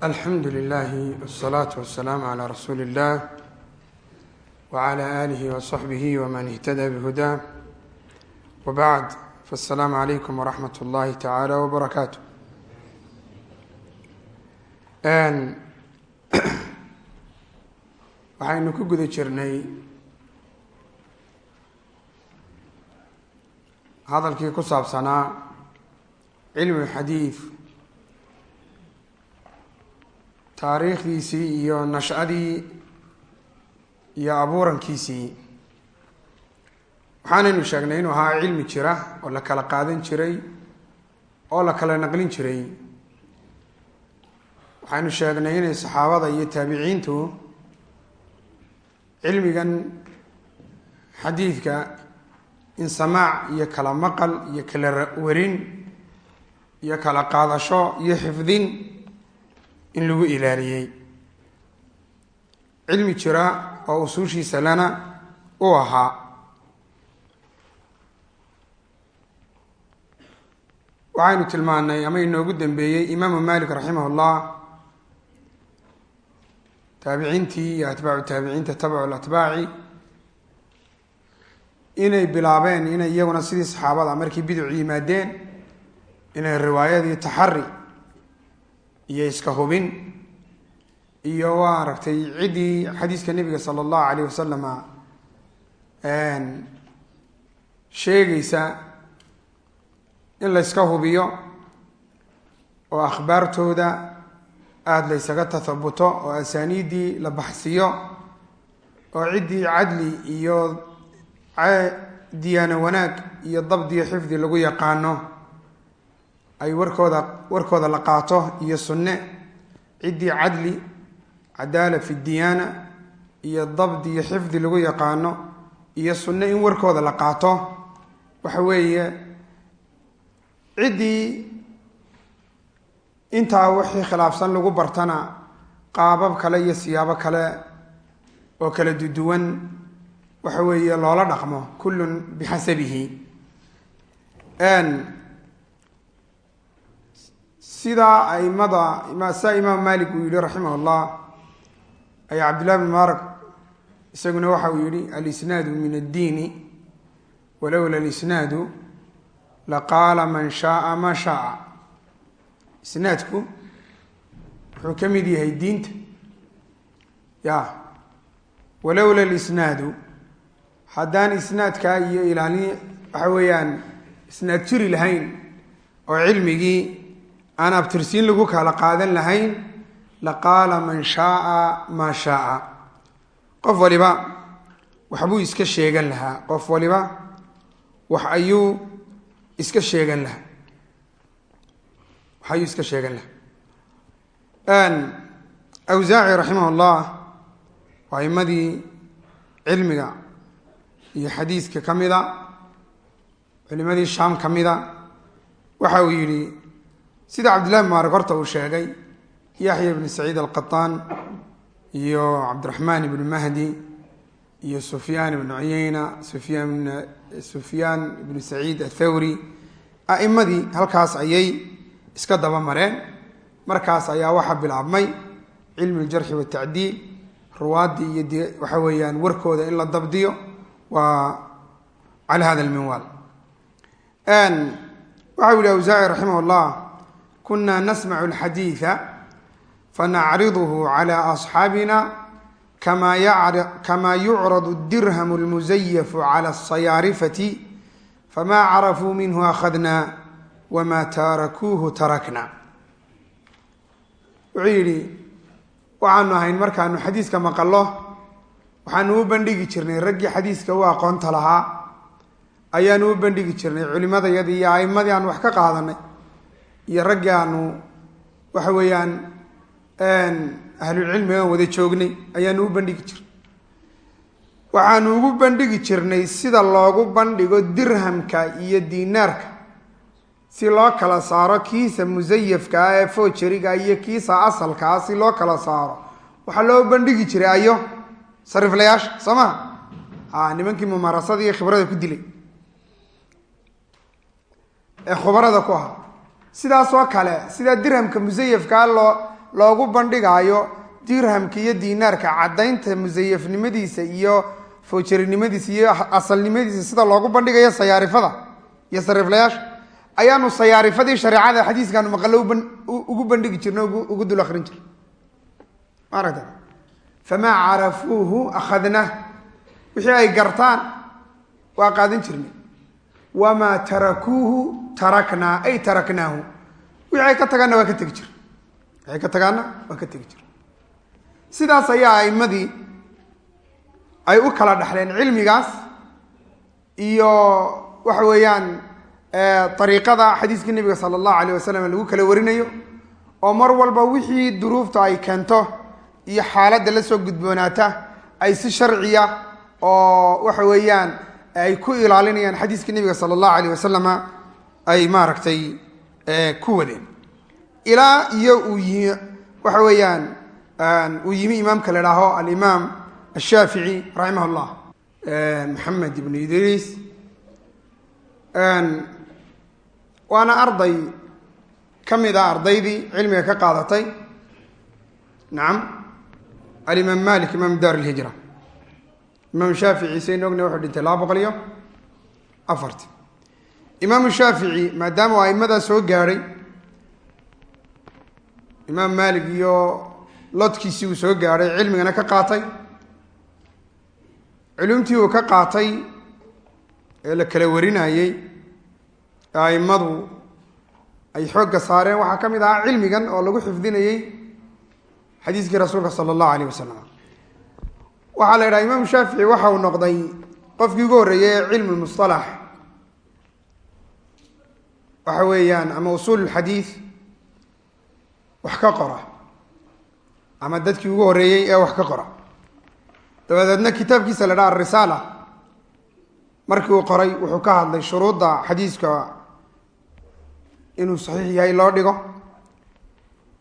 alxamdu lilahi wsalaatu wasalaamu calaa rasuuli illah wacala aalihi wasaxbihi waman ihtada bihudaa wabacd faassalaamu calaykum waraxmat ullahi tacaala wabarakaatu waxaynu ku guda jirnay hadalkii ku saabsanaa cilmu xadiid taariikhdiisii iyo nashadii iyo abuurankiisii. Waxaanaynu sheegnay inuu ahaa cilmi jira oo la kala qaadan jiray oo la kala naqlin jiray. Waxaynu sheegnay inay saxaabada iyo taabiciintu cilmigan xadiidka in samaac iyo kala maqal iyo kala warin iyo kala qaadasho iyo xifdin in lagu ilaaliyey. Cilmi jira oo usuushiisa lana u ahaa. Waxaynu tilmaanay ama inoogu dambeeyey imaamu malik raximah llah taabiciintii iyo atbaacu taabiciinta tabcu latbaaci inay bilaabeen inay iyaguna sidii saxaabada markii biduc yimaadeen inay riwaayadii taxari iyo iska hubin iyo waa aragtay ciddii xadiiska nebiga sala allahu alayh wasalama sheegaysa in layska hubiyo oo akhbaartooda aada laysaga tathabuto oo asaaniiddii la baxsiyo oo ciddii cadli iyo diyaano wanaag iyo dabdiyo xifdi lagu yaqaano ay warkooda warkooda la qaato iyo sunne ciddii cadli cadaala fi diyaana iyo dabdi iyo xifdi lagu yaqaano iyo sunne in warkooda la qaato. Waxa weeye ciddii intaa wixii khilaafsan lagu bartana qaabab kale iyo siyaabo kale oo kala duduwan waxa weeye loola dhaqmo kullun bixasabihi sidaa aimada saa imaam malik uu yihi raximah llah ayaa cabdillahi bn mubarak isaguna waxa uu yihi alisnaadu min addiini walowla alisnaadu laqaala man shaaa ma shaaa. Isnaadku wuxuu ka mid yahay diinta. Ya walowla alisnaadu haddaan isnaadkaa iyo ilaali waxa weeyaan isnaad jiri lahayn oo cilmigii aan abtirsiin lagu kala qaadan lahayn laqaala man shaaa maa shaaa. Qof waliba waxbuu iska sheegan lahaa. Qof waliba wax ayuu iska sheegan lahaa. Wax ayuu iska sheegan lahaa. Awsaaci raximah llah waa imadii cilmiga iyo xadiiska ka mida culimadii shaam ka mida waxa uu yidhi sida cabdillahi maarik horta uu sheegay yaxya ibn saciid alqataan iyo cabdiraxmaan ibnu mahdi iyo sufyaan ibnu cuyeyna sufyaan sufyaan ibnu saciid athawri a'imadii halkaas ayay iska daba mareen. Markaas ayaa waxaa bilaabmay cilmi ljarxi watacdiil ruwaaddii iyo de waxa weeyaan warkooda in la dabdiyo waa cala hada alminwaal. Waxau yihi awsaaci raximah llah kuna nasmacu alxadiida fanacriduhu cala asxaabina kama yucradu dirham almuzayafu cala asayaarifati fama carafuu minhu akhadna wama taarakuuhu tarakna wuxuu yidhi waxaanu ahayn markaanu xadiiska maqallo waxaanu u bandhigi jirnay raggii xadiiska u aqoonta lahaa ayaanu u bandhigi jirnay culimadayadii iyo aimadii aanu wax ka qaadanay iyo raggii aanu waxa weeyaan ahlulcilmigaan wada joognay ayaanu u bandhigi jirnay waxaanu ugu bandhigi jirnay sida loogu bandhigo dirhamka iyo diinaarka si loo kala saaro kiisa musayafka ah ee foojariga iyo kiisa asalka ah si loo kala saaro waxaa loo bandhigi jiray ayo sariiflayaasha soo ma? A nimankii mumarasada iyo khibrada ku dilay. Ee khubarada ku ahaa sidaas oo kale sidaa dirhamka musayafkaa loo loogu bandhigaayo dirhamka iyo diinaarka caddaynta musayafnimadiisa iyo foojarinimadiisa iyo asalnimadiisa sida loogu bandhigayo sayaarifada iyo sariiflayaasha ayaanu sayaarifadii shareecada xadiiskaanu maqallo ugu bandhigi jirna ugu dul akrin jir maaragta famaa carafuuhu akhadnah. Wixii ay gartaan waa qaadan jirnay wamaa tarakuuhu taraknaa ay taraknaahu wixii ka tagaanna waa ka tegi jir wixii ka tagaanna waa ka tegi jir sidaas ayaa aimadii ay u kala dhexleen cilmigaas iyo waxa weeyaan ariiqada xadiiska nebiga sala allahu alayh wasalam lagu kala warinayo oo mar walba wixii duruufta ay keento iyo xaaladda la soo gudboonaata ay si sharciya oo waxa weeyaan ay ku ilaalinayaan xadiiska nebiga sala allahu alayh wasalama ay maaragtay ku wadeen. Ilaa iyo uu yi waxa weeyaan uu yimi imaamka la idhaaho alimaam ashaafici raximah llah maxamed ibnu idriis waana arday ka mid a ardaydii cilmiga ka qaadatay. Nacam alimaam malik imaam daar lhijra imaam shaafici sayn ogna wuxuu dhintay laba boqol iyo afarti. Imaamu shaafici maadaama uu aimadaa soo gaadhay imaam malik iyo lodkiisii uu soo gaadhay cilmigana ka qaatay culumtii uu ka qaatay ee la kala warinayey aimadu ay xoogga saareen. Waxaa ka mid ahaa cilmigan oo lagu xifdinayey xadiiskii rasuulka sala allahu alayh wasalam waxaa la yidhaha imaamu shaafici waxa uu noqday qofkii ugu horreeyey ee cilmu lmustalax waxa weeyaan ama usuul lxadiid wax ka qora ama dadkii ugu horreeyey ee wax ka qora. Dabadeedna kitaabkiisa la dhaha arisaala markii uu qoray wuxuu ka hadlay shuruudda xadiiska inuu saxiix yahay loo dhigo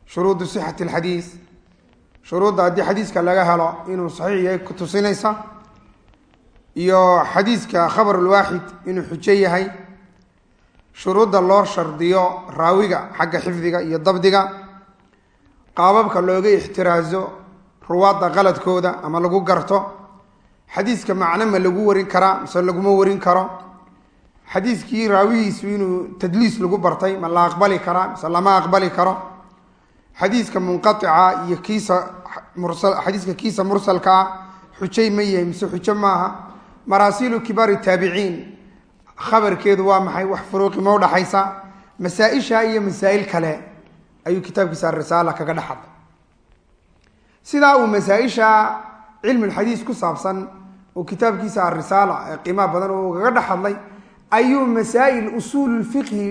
shuruudu sixati alxadiis shuruudda haddii xadiiska laga helo inuu saxiix yahay ku tusinaysa iyo xadiiska khabar ulwaaxid inuu xujo yahay shuruudda loo shardiyo raawiga xagga xifdiga iyo dabdiga qaababka looga ixtiraaso ruwaadda qaladkooda ama lagu garto xadiiska macno ma lagu warin karaa mise laguma warin karo xadiiskii raawihiisu inuu tadliis lagu bartay ma la aqbali karaa mise lama aqbali karo xadiiska munqaica iyo kiisa mursal xadiiska kiisa mursalkaa xujay ma yahay mise xujo maaha. Maraasiilu kibaari taabiciin khabarkeedu waa maxay? Wax furuuqi ma udhaxaysa masaa-isha iyo masaa'il kale ayuu kitaabkiisa arisaala kaga dhexadlay sidaa uu masaa-isha cilmulxadiis ku saabsan uu kitaabkiisa arisaala ee qiimaha badan uu kaga dhex hadlay ayuu masaa'il usuululfiqhi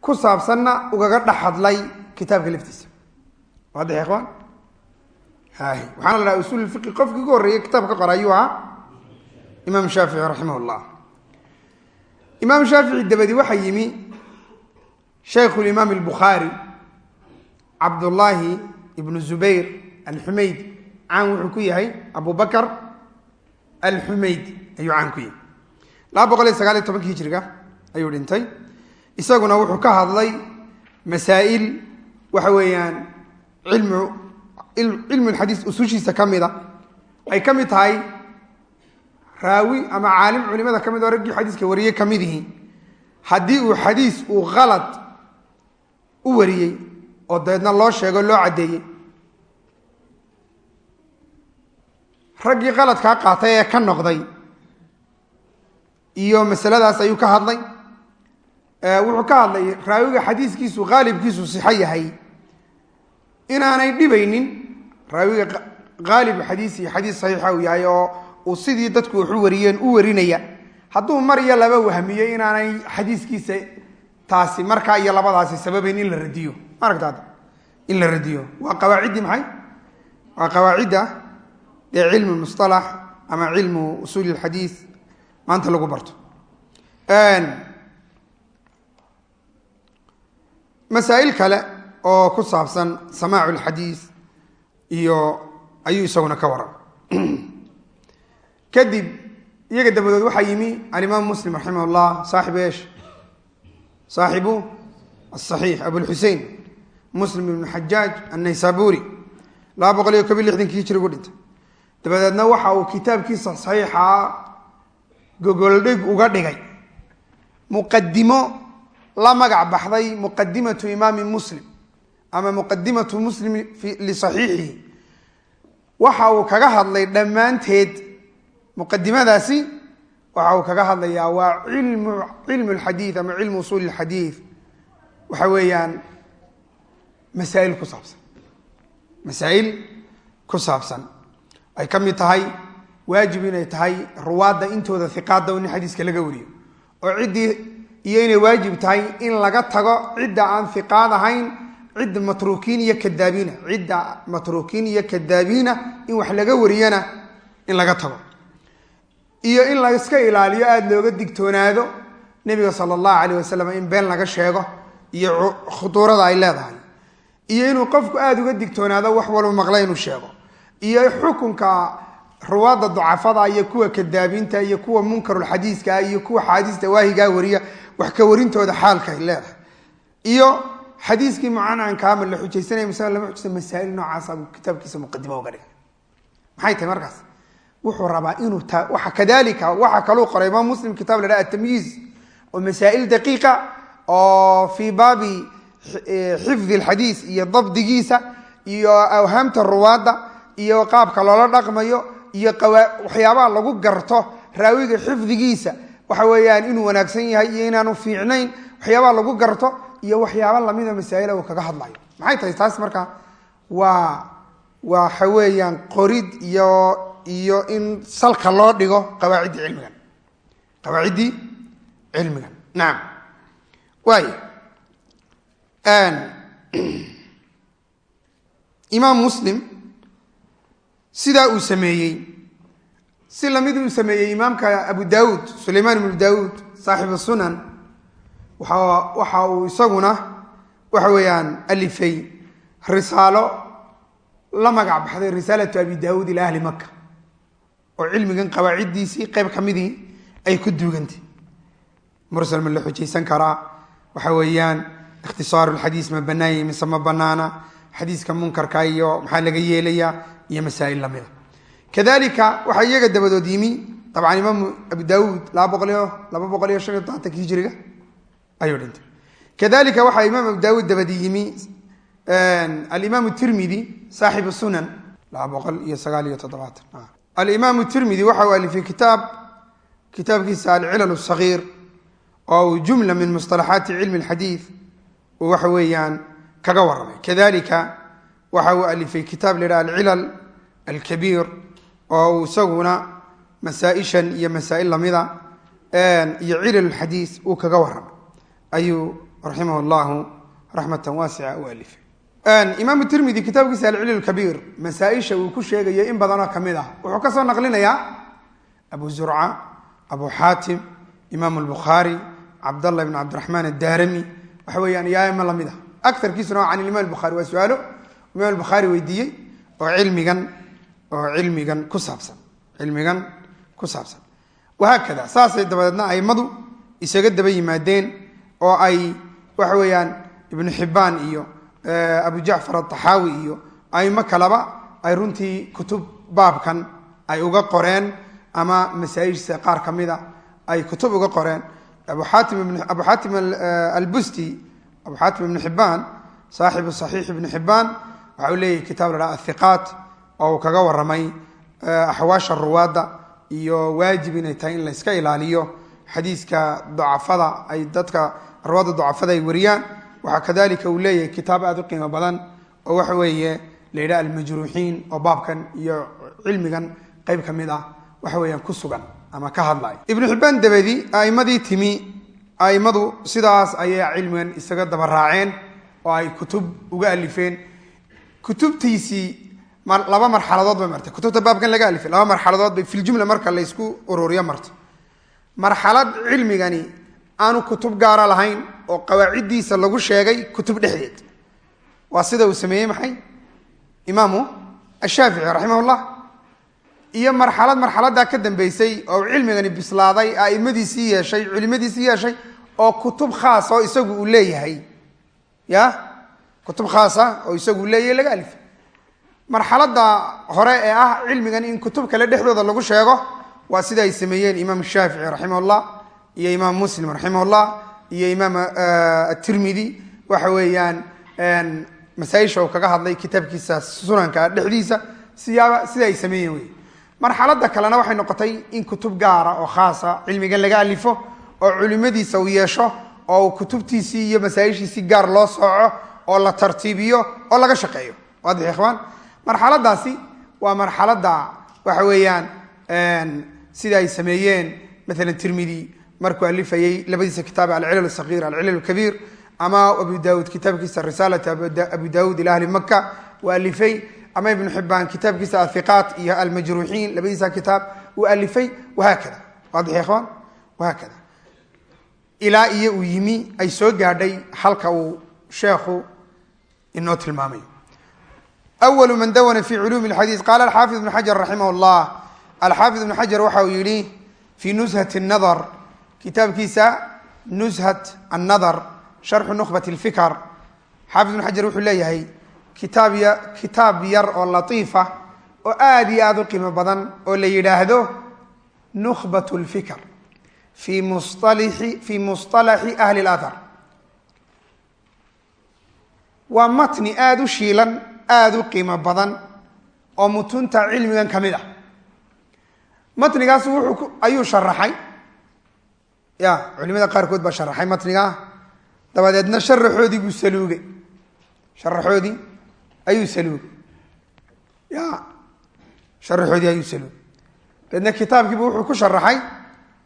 ku saabsanna ugaga dhex hadlay kitaabka laftiisa. Waadix ikhwaan waxaana la dhaha usuululfiqhi qofkii ugu horreeyey kitaab qora ayuu ahaa imaam shaafici raximah imaam shaafici dabadi waxaa yimi shaykhu limaam albukhaari cabdullaahi ibnu zubayr alxumayd caan wuxuu ku yahay abu bakar ayuu caan ku yahay. Laba boqol iyo sagaal iyo tobankii hijriga ayuu dhintay. Isaguna wuxuu ka hadlay masaa'il waxa weeyaan cilmu cilmulxadiis usushiisa ka mida ay ka mid tahay raawi ama caalim culimada ka mid oo raggii xadiiska wariyey ka mid ihi haddii uu xadiis uu khalad u wariyey oo dabeedna loo sheego loo caddeeyey raggii qaladkaa qaatay ee ka noqday iyo masaladaas ayuu ka hadlay. Wuxuu ka hadlay raawiga xadiiskiisu qaalibkiisu sixo yahay inaanay dhibaynin. Raawiga qaalib xadiis iyo xadiis saxiixa uu yahay oo uu sidii dadku waxu wariyeen u warinaya hadduu mar iyo laba wahmiyo inaanay xadiiskiisa taasi markaa iyo labadaasi sababayn in la radiyo. Maaragtaad in la radiyo. Waa qawaaciddii maxay? Waa qawaacidda ee cilmu musalax ama cilmu usuuli lxadiis maanta lagu barto. Masaa'il kale oo ku saabsan samaacu lxadiis iyo ayuu isaguna ka waran. Kadib iyaga dabadood waxaa yimi alimaam muslim raximah llah saaxibu esh saaxibu asaxiix abulxusein muslim ibnu xajaaj annaysaburi laba boqol iyo kobiy lixdankii hijrigu dhintay. Dabadeedna waxa uu kitaabkiisa saxiixa gogoldhig uga dhigay. Muqadimo la magac baxday muqadimatu imaami muslim ama muqadimatu muslim lisaxiixihi waxa uu kaga hadlay dhammaanteed muqadimadaasi waxa uu kaga hadlayaa waa ilmu cilmu lxadiid ama cilmu usuuli lxadiid waxa weeyaan masaa'il ku saabsan. Masaa'il ku saabsan. Ay ka mid tahay waajib inay tahay ruwaadda intooda hiqaada in xadiiska laga wariyo. Oo ciddii iyo inay waajib tahay in laga tago cidda aan hiqaad ahayn cidda matruukiin iyo kadaabiina cidda matruukiin iyo kadaabiina in wax laga wariyana in laga tago. Iyo in la iska ilaaliyo aada looga digtoonaado nebiga sala allahu calayh wasalam in been laga sheego iyo khuduurada ay leedahay. Iyo inuu qofku aada uga digtoonaado wax walba maqla inuu sheego. Iyo xukunka ruwaadda ducafada iyo kuwa kadaabiinta iyo kuwa munkarulxadiiska iyo kuwa xaadiista waahigaa wariya wax ka warintooda xaalka ay leedahay. Iyo xadiiskii mucananka ama la xujaysanaya mise lama xujaysa masaa'il noocaasa kitaabkiisa muqadimo uga dhigay maxay tahay markaas? Wuxuu rabaa inuu waa kadalika waxaa kaluu qoray imaam muslim kitab la dhaha atamyiiz oo masaa'il daqiiqa oo fii baabi xifdi alxadiis iyo dabdigiisa iyo awhaamta ruwaadda iyo qaabka loola dhaqmayo iyo waxyaabaha lagu garto raawiga xifdigiisa. Waxa weeyaan inuu wanaagsan yahay iyo inaanu fiicnayn waxyaabaha lagu garto iyo waxyaaba lamida masaa'ila uu kaga hadlayo. Maxay tahay? Taas marka waa waxa weeyaan qorid iyo iyo in salka loo dhigo qawaaciddii cilmigan. Qawaaciddii cilmigan. Nacam waay imaam muslim sidaa uu sameeyey si la mid uu sameeyey imaamka abu daawuud sulaymaan ibnu daawuud saaxibu sunan waxa uu isaguna waxa weeyaan alifay risaalo la magac baxday risaalatu abi daawuud ilaa ahli maka oo cilmigan qawaaciddiisii qayb ka midii ay ku duugantay. Mursal ma la xujaysan karaa waxa weeyaan ikhtisaaru lxadiis ma banaanyay mise ma banaana xadiiska munkarka iyo maxaa laga yeelayaa iyo masaa'il lamida kadalika waxaa iyaga dabadood yimi dabcan imaamu abu daawuud laba boqoliyo laba boqol iyo shan iyo tobantanka hijiriga ayuu dhintay. Kadalika waxaa imaam abu daawuud dabadi yimi alimaam tirmidi saaxibu sunan boqol iyo sagaal iyo toddobaatan. Alimaam tirmidi waxa uu alifay kitaab kitaabkiisa alcilal sagiir oo uu jumla min musطalaxaati cilmi اlxadiid uu waxa weeyaan kaga waramay kadalika waxa uu alifay kitaab la yidhaha alcilal alkabiir oo uu isaguna masaaishan iyo masaa'il lamida iyo cilal xadiis uu kaga waramay ayuu raximah llahu raxmata waasica u alifay. Imaam tirmidi kitaabkiisa alcilal kabiir masaaisha uu ku sheegayo in badanoo ka mid ah wuxuu ka soo naqlinayaa abu zurca abu xaatim imaam albukhaari cabdallah ibn cabdiraxmaan addaarami waxa weeyaan aimo la mid ah. Aarkiisuna can imaam bukhari waa su'aalo. Imaam bukhaari weydiiyey oo cilmigan oo cilmigan ku saabsan cilmigan ku saabsan. Wahaakada saasay dabadeedna aimadu isaga daba yimaadeen oo ay waxa weeyaan ibnu xibbaan iyo abu jacfar ataxaawi iyo aimo kaleba ay runtii kutub baabkan ay uga qoreen ama masaa'ijsa qaar ka mida ay kutub uga qoreen. Abu xaatim albusti abu xaatim ibnu xibbaan saaxibu saxiix ibnu xibbaan waxa uu leeyahy kitaab la dhaha athiqaat oo uu kaga waramay axwaasha ruwaadda iyo waajib inay tahay in la yska ilaaliyo xadiiska ducafada ay dadka ruwaadda ducafada ay wariyaan. Waxaa kadalika uu leeyahay kitaab aada u qiimo badan oo waxa weeye la yidhaha almajruuxiin oo baabkan iyo cilmigan qeyb ka mid ah waxa weeyaan ku sugan ama ka hadlaya. Ibnu xibbaan dabadi a'imadii timi a'immadu sidaas ayay cilmigan isaga daba raaceen oo ay kutub uga alifeen. Kutubtiisii laba marxaladood bay martay. Kutubta baabkan laga alifay laba marxaladood bay filjumla marka laysku ururiyo marto marxalad cilmigani aanu kutub gaara lahayn oo qawaaciddiisa lagu sheegay kutub dhexdeed. Waa sida uu sameeyey maxay? Imaamu ashaafici raximah iyo marxalad marxaladdaa ka dambeysay oo cilmigani bislaaday aimadiisii yeeshay culimadiisii yeeshay oo kutub khaas oo isagu uu leeyahay. Ya? Kutub khaasa oo isagu leeyahy laga alifay marxaladda hore ee ah cilmigan in kutub kale dhexdooda lagu sheego waa sida ay sameeyeen imaam shaafici raximah llah iyo imaam muslim raximah llah iyo imaam atirmidi waxa weeyaan masaaisha uu kaga hadlay kitaabkiisa sunanka dhexdiisa siyaaba sida ay sameeyeen wey marxaladda kalena waxay noqotay in kutub gaara oo khaasa cilmigan laga alifo oo culimadiisa uu yeesho oo kutubtiisii iyo masaaishiisii gaar loo sooco oo la tartiibiyo oo laga shaqeeyo. Waadix ikhwaan marxaladaasi waa marxaladda waxa weeyaan sida ay sameeyeen maalan tirmidi markuu alifayey labadiisa kitaab alcilal sagiir alcilal kabiir ama abu daud kitaabkiisa risaalat abu daud ila ahli maka uu alifay ama ibnu xibaan kitaabkiisa athiqaat iyo almajruuxiin labadiisa kitaab uu alifay wahaakada waadix ikhwaan wahaakada ilaa iyo uu yimi ay soo gaadhay halka uu sheekhu inoo tilmaamay awalu man dawana fi culuumi lxadiis qaala alxaafid ibnu xajar raximah alxaafid ibnu xajar waxa uu yihi fii nushat nadar kitaabkiisa nushat annahar sharxu nukhbat lfikr xaafid ibnu xajar wuxuu leeyahay kitaab kitaab yar oo latiifa oo aada iyo aada u qiimo badan oo la yidhaahdo nukhbat lfikr fi musalaxi fii musطalaxi ahli اlahar waa matni aada u shiilan aada u qiimo badan oo mutunta cilmigan ka mid ah. Matnigaas wuxuu ayuu sharaxay ya culimada qaarkood baa sharaxay matnigaa dabadeedna sharaxoodii buu saluugay. Sharaxoodii ayuu saluugay. Ya sharaxoodii ayuu saluugay. Dabeedna kitaabkiibu wuxuu ku sharaxay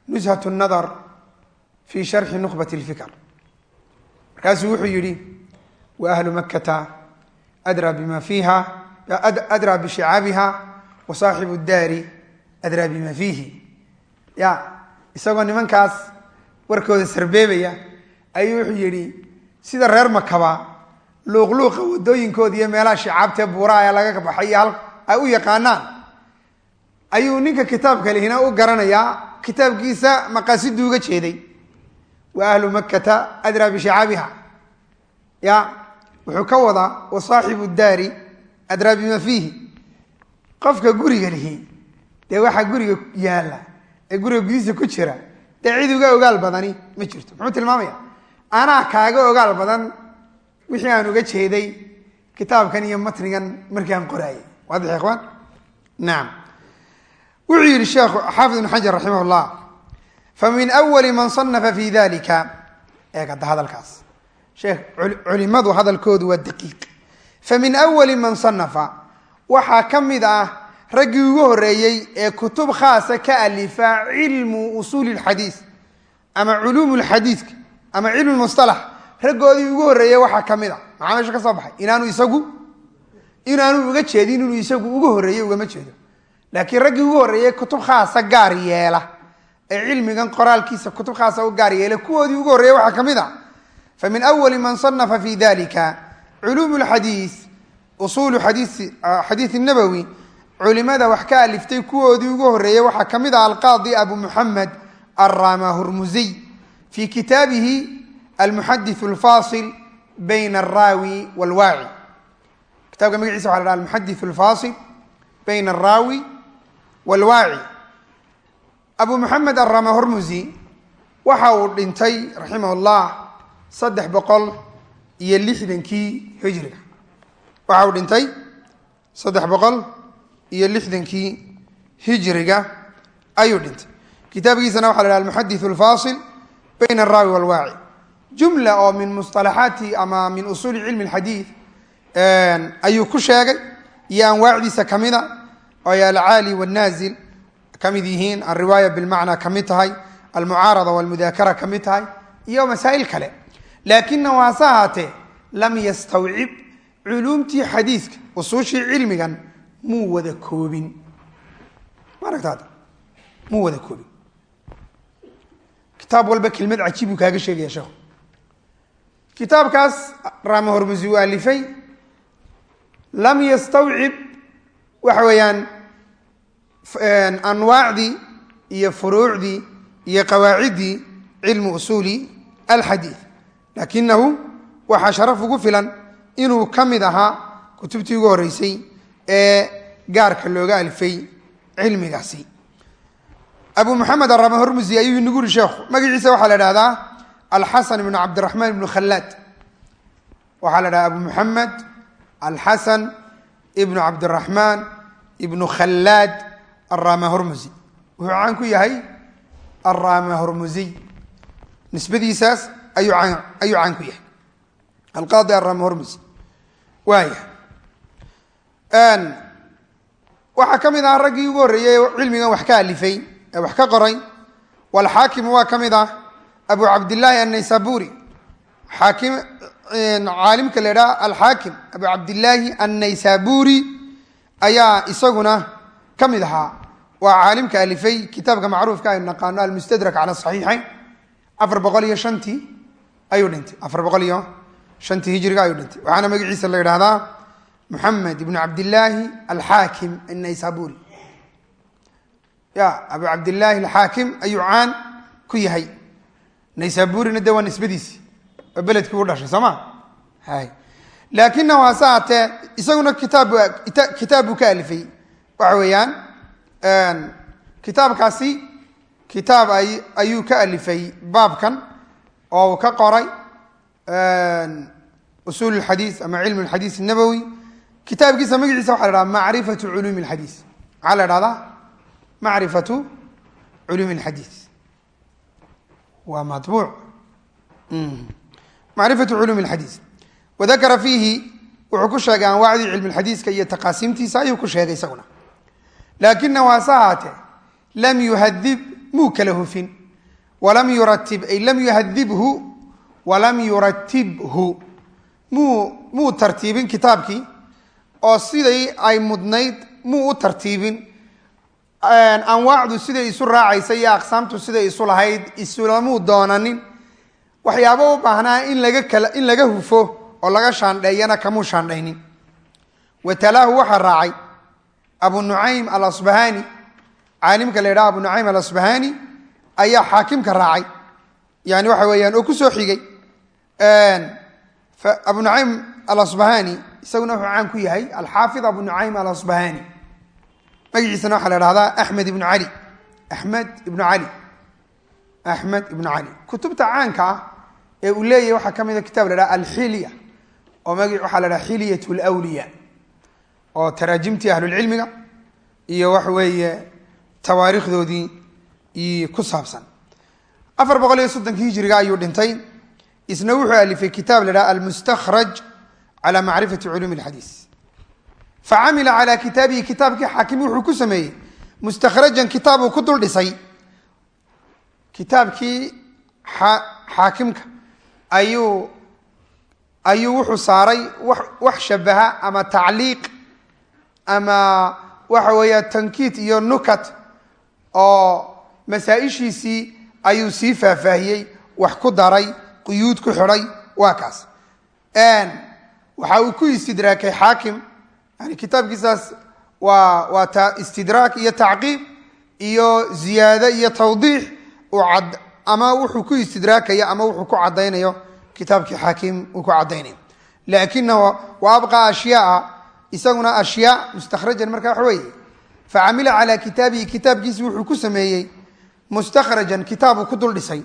nushat nadar fi sharxi nukhbat lfikr markaasuu wuxuu yihi wa ahlu makata adraa bima fiiha adraa bishicaabiha wa saaxibu daari adraa bima fiihi. Ya isagoo nimankaas warkooda sarbeebaya ayuu wuxuu yihi sida reer makaba luuqluuqa wadooyinkooda iyo meelaha shicaabtee buuraha ee laga baxay hal ay u yaqaanaan. Ayuu ninka kitaabka lihina u garanayaa kitaabkiisa maqaasiduu uga jeeday. Wa ahlu makata adraa bishicaabiha ya wuxuu ka wadaa wa saaxibu daari adraa bima fiihi. Qofka guriga lihi dee waxaa guriga yaalla ee guriga gudihiisa ku jira uga ogaal badani ma jirto. Muxuu tilmaamaya anaa kaaga ogaal badan wixii aan uga jeeday kitaabkan iyo matnigan markii aan qoraayay. Waadix ikhwaan nacam wuxuu yihi sheekhu xaafid ibn xajar raximah llah awali man sanafa fi dalika eeg hadda hadalkaas. Sheekh culimadu hadalkoodu waa daqiiq. Famin awali man sanafa waxaa ka mid ah raggii ugu horeeyey ee kutub khaasa ka alifa cilmu usuuli lxadiis ama culuum lxadiiska ama cilmu musalax raggoodii ugu horeeyey waxaa ka mid a maxaa meesha ka soo baxay? Inaanu isagu inaanu uga jeedin inuu isagu ugu horeeyey ugama jeedo. Laakiin raggii ugu horreeyey kutub khaasa gaar yeela ee cilmigan qoraalkiisa kutub khaasa u gaar yeela kuwoodii ugu horreeyey waxaa ka mid a fa min awali man sanafa fi dalika culuum lxadiis usuulu xadiisi nabowi culimada wax ka aliftay kuwoodii ugu horreeyey waxaa ka mid ah alqaadi abu muxamed arama hurmuziy fi kitaabihi almuxadith alfasil bayna alraawi walwaaci kitabka magaciisa waxa la dhaha almuxadith alfasil bayna alraawi walwaaci abu muxamed arama hormusi waxa uu dhintay raximah llah saddex boqol iyo lixdankii hijriga. Waxa uu dhintay saddex boqol iyo lixdankii hijriga ayuu dhintay. Kitaabkiisana waxa la haha almuxadithu alfasil bayna alraawi walwaaci. Jumla oo min musalaxaati ama min usuuli cilmi alxadiid ayuu ku sheegay. Iyo anwaacdiisa kamida oo ay alcaali waalnaazil ka mid yihiin alriwaaya bilmacna ka mid tahay almucaarada walmudaakara ka mid tahay iyo masaa'il kale. Laakinahu hase ahaatee lam yastawcib culuumtii xadiidka usuushii cilmigan muu wada koobin. Ma muu wada koobin. Kitaab walba kelmad cajiib buu kaaga sheegaya sheekhu. Kitaabkaas raama hormusi uu alifay lam yastawcib waxa weeyaan anwaacdii iyo furuucdii iyo qawaaciddii cilmu usuuli alxadiid laakinahu waxaa sharaf ugu filan inuu ka mid ahaa kutubtii ugu horreysay ee gaarka looga alifay cilmigaasi. Abu moxamed arama hormusi ayuu inagu yuri sheekhu magaciisa waxaa la dhahdaa alxasan ibnu cabdiraxmaan ibnu khallaad waxaa la dhahdaa abu moxamed alxasan ibnu cabdiraxmaan ibnu khallaad arama hormusi wuxuu caan ku yahay arama hormusiy nisbadiisaas ayuu aan ayuu caan ku yahay. Alqaadi arama hormusi waaya waxaa ka mid ah raggii ugu horreeyey cilmigan wax ka alifay ee wax ka qoray walxaakimu waa ka mid ah abu cabdillaahi annaysaburi. Xaakim caalimka la idhaha alxaakim abu cabdillaahi annaysaburi ayaa isaguna ka mid ahaa. Waa caalimka alifay kitaabka macruufka aynu naqaano almustadrak cala saxiixayn. Afar boqol iyo shantii ayuu dhintay. Afar boqol iyo shantii hijriga ayuu dhintay. Waxaana magaciisa la yidhahdaa muxamed ibnu cabdillaahi alxaakim annaysaburi ya abu cabdillaahi alxaakim ayuu caan ku yahay naysaburina de waa nisbadiisi oo beledkii u dhashay soo ma hay laakinahu hase haatee isaguna kitaab kitaab buu ka alifay waxa weeyaan kitaabkaasi kitaab ay ayuu ka alifay baabkan oo uu ka qoray usuul اxadiis ama cilm اxadiis الnabowi kitaabkiisa magaciisa waxa la hahda macrifatu culuumi اxadiis maxaa la dhahdaa macrifatu culuumi اxadiis waa mabuuc macrifatu culuumi اxadiis wadakara fiihi wuxuu ku sheegay anwaacdii cilmi xadiiska iyo taqaasiimtiisa ayuu ku sheegay isaguna laakinahu hase ahaatee lam yuhadib muu kala hufin walam yuratib ay lam yuhadibhu walam yuratibhu muu muu tartiibin kitaabkii oo siday ay mudnayd muu u tartiibin. Anwaacdu siday isu raacaysa iyo aqsaamtu siday isu lahayd isulamuu doonanin. Waxyaabo u baahnaa in laga in laga hufo oo laga shaandheeyana kamuu shaandhaynin watalaahu waxaa raacay abu nucaym alasbahani. Caalimka la yidhaha abu nucaym alasbahani ayaa xaakimka raacay. Yani waxa weeyaan oo ku soo xigay. Abu nucaym alasbahani isaguna wuxuu caan ku yahay alxaafid abu nucaym alasbahani. Magaciisana waxaa la dhahdaa axmed ibnu cali axmed ibnu cali axmed ibnu cali kutubta caanka ah ee uu leeyahay waxaa ka mida kitab la dhaha alxilya oo waxaa la dhaha xilyat lwliya oo taraajimtii ahlulcilmiga iyo waxa weeye tawaariikhdoodii iyo ku saabsan. Afar boqol iyo soddonkii hijriga ayuu dhintay. Isna wuxuu alifay kitaab la dhaha almustakhraj cala macrifati culuumi اlxadiis facamila calaa kitaabihi kitaabkii xaakim wuxuu ku sameeyey mustakhrajan kitaabuu ku dul dhisay kitaabkii xaakimka ayuu ayuu wuxuu saaray wax shabaha ama tacliiq ama waxa weeya tankiit iyo nukat oo masaa-ishiisii ayuu sii faahfaahiyey wax ku daray quyuud ku xidhay waa waxa uu ku istidraakay xaakim. Yani kitaabkiisaas waa waa ta istidraak iyo tacqiib iyo ziyaade iyo tawdiix ucad ama wuxuu ku istidraakaya ama wuxuu ku caddaynayo kitaabkii xaakim uu ku caddaynayo. Laakinahu wa abqa ashyaaa isaguna ashyaa mustakhrajan marka waxa weeye. Facamila calaa kitaabihi kitaabkiisi wuxuu ku sameeyey mustakhrajan kitaabuu ku dul dhisay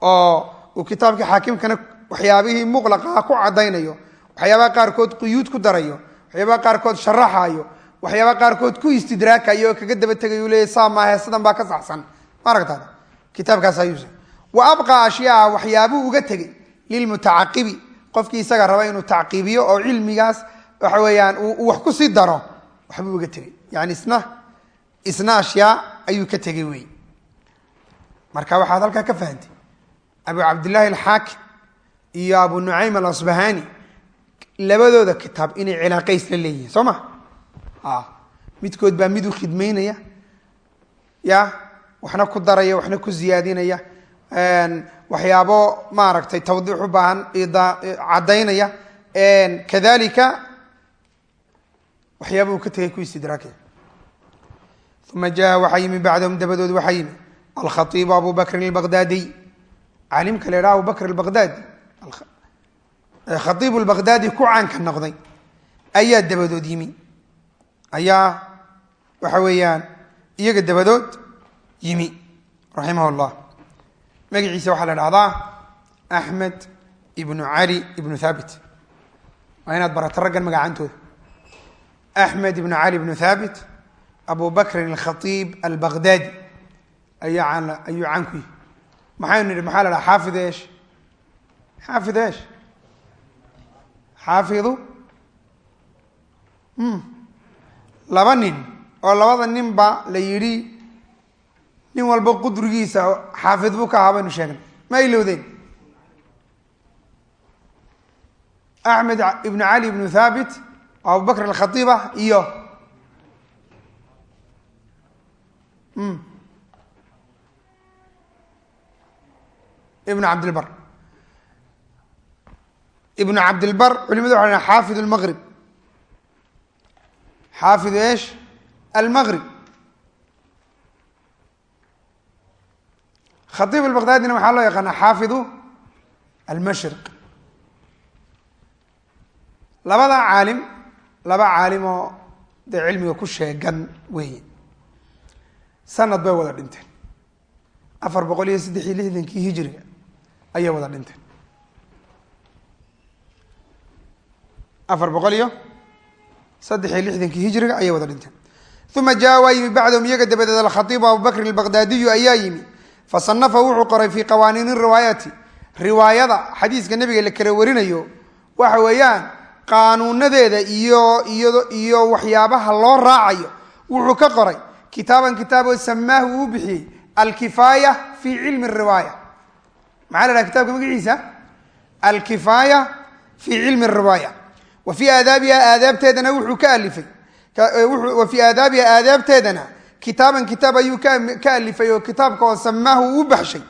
oo uu kitaabkii xaakimkana waxyaabihii muqlaqaha ku caddaynayo waxyaabaha qaarkood quyuud ku darayo waxyaabaha qaarkood sharaxayo waxyaabaha qaarkood ku istidraakayo oo kaga daba tegayo leeya saa maahe sidan baa ka saxsan. Ma aragtaad kitaabkaas ayuuse wa abqa ashyaaa waxyaabuu uga tegey lilmutacaqibi qofkii isaga raba inuu tacqiibiyo oo cilmigaas waxa weeyaan uu wax ku sii daro waxbuu uga tegey. Yani isna isna ashyaa ayuu ka tegey wey marka waxaad halkaa ka fahantay abu cabdillaahi alxaakim iyo abu nucaym alasbahani labadooda kitaab inay cilaaqe isla leeyihiin soo ma? Midkood baa mid u khidmaynaya ya waxna ku daraya waxna ku ziyaadinaya waxyaabo maaragtay tawdiix u baahan caddaynaya kadalika waxyaaba uu ka tegay ku istidraakaya uma jaa waxaa yimi bacdahum dabadood waxaa yimi alkhaiibu abu bakrin caalimka la idhaha abu bakr albaqdaadi ee khatiibu lbaqdaadi ku caanka noqday ayaa dabadood yimi. Ayaa waxa weeyaan iyaga dabadood yimi raximah llah magaciisa waxaa la dhahdaa axmed ibnu cali ibnu thaabit. Waa inaad barato raggan magacantooda axmed ibnu cali ibnu thaabit abu bakrin alkhatiib albaqdaadi ayaa ayuu caan ku yihi maxaynu nidhi maxaa la dhaha xaafid esh xaafidu? Laba nin oo labada ninba la yidhi nin walba qudrigiisa xaafid buu ka ahaa baynu sheegnay. Ma ilowdeen axmed ibnu cali ibnu thaabit oo abu bakr alkhatiib ah iyo ibnu cabdilbar ibnu cabdilbar culimadu waxa ha xaafid lmaqrib xaafidu esh almaqrib khatiib albaqdaadina waxaa loo yaqaana xaafidu almashriq. Labada caalim laba caalim oo dee cilmiga ku sheegan weeye. Sanad bay wada dhinteen. Afar boqol iyo saddex iyo lixdankii hijiriga ayay wada dhinteen afar boqol iyo saddex iyo lixdankii hijriga ayay wada dhinteen. Uma jaa waa bacdahum iyaga dabadeed alkhatiibu abu bakrin albaqdaadiyu ayaa yimi. Fasanafa wuxuu qoray fii qawaaniini riwaayati. Riwaayada xadiiska nebiga la kala warinayo waxa weeyaan qaanuunadeeda iyo iyo waxyaabaha loo raacayo wuxuu ka qoray. Kitaaban kitaab oo samaahu uu bixiyey alkifaaya fi cilmi riwaaya. Maxaa la dhaha kitabka magaciisa? Alkifaaya fi cilmi riwaaya wa fii aadaabiha aadaabteedana wuxuu ka alifay. Wa fii aadaabiha aadaabteedana kitaaban kitaab ayuu ka alifay oo kitaabka oo samaahu uu baxshay.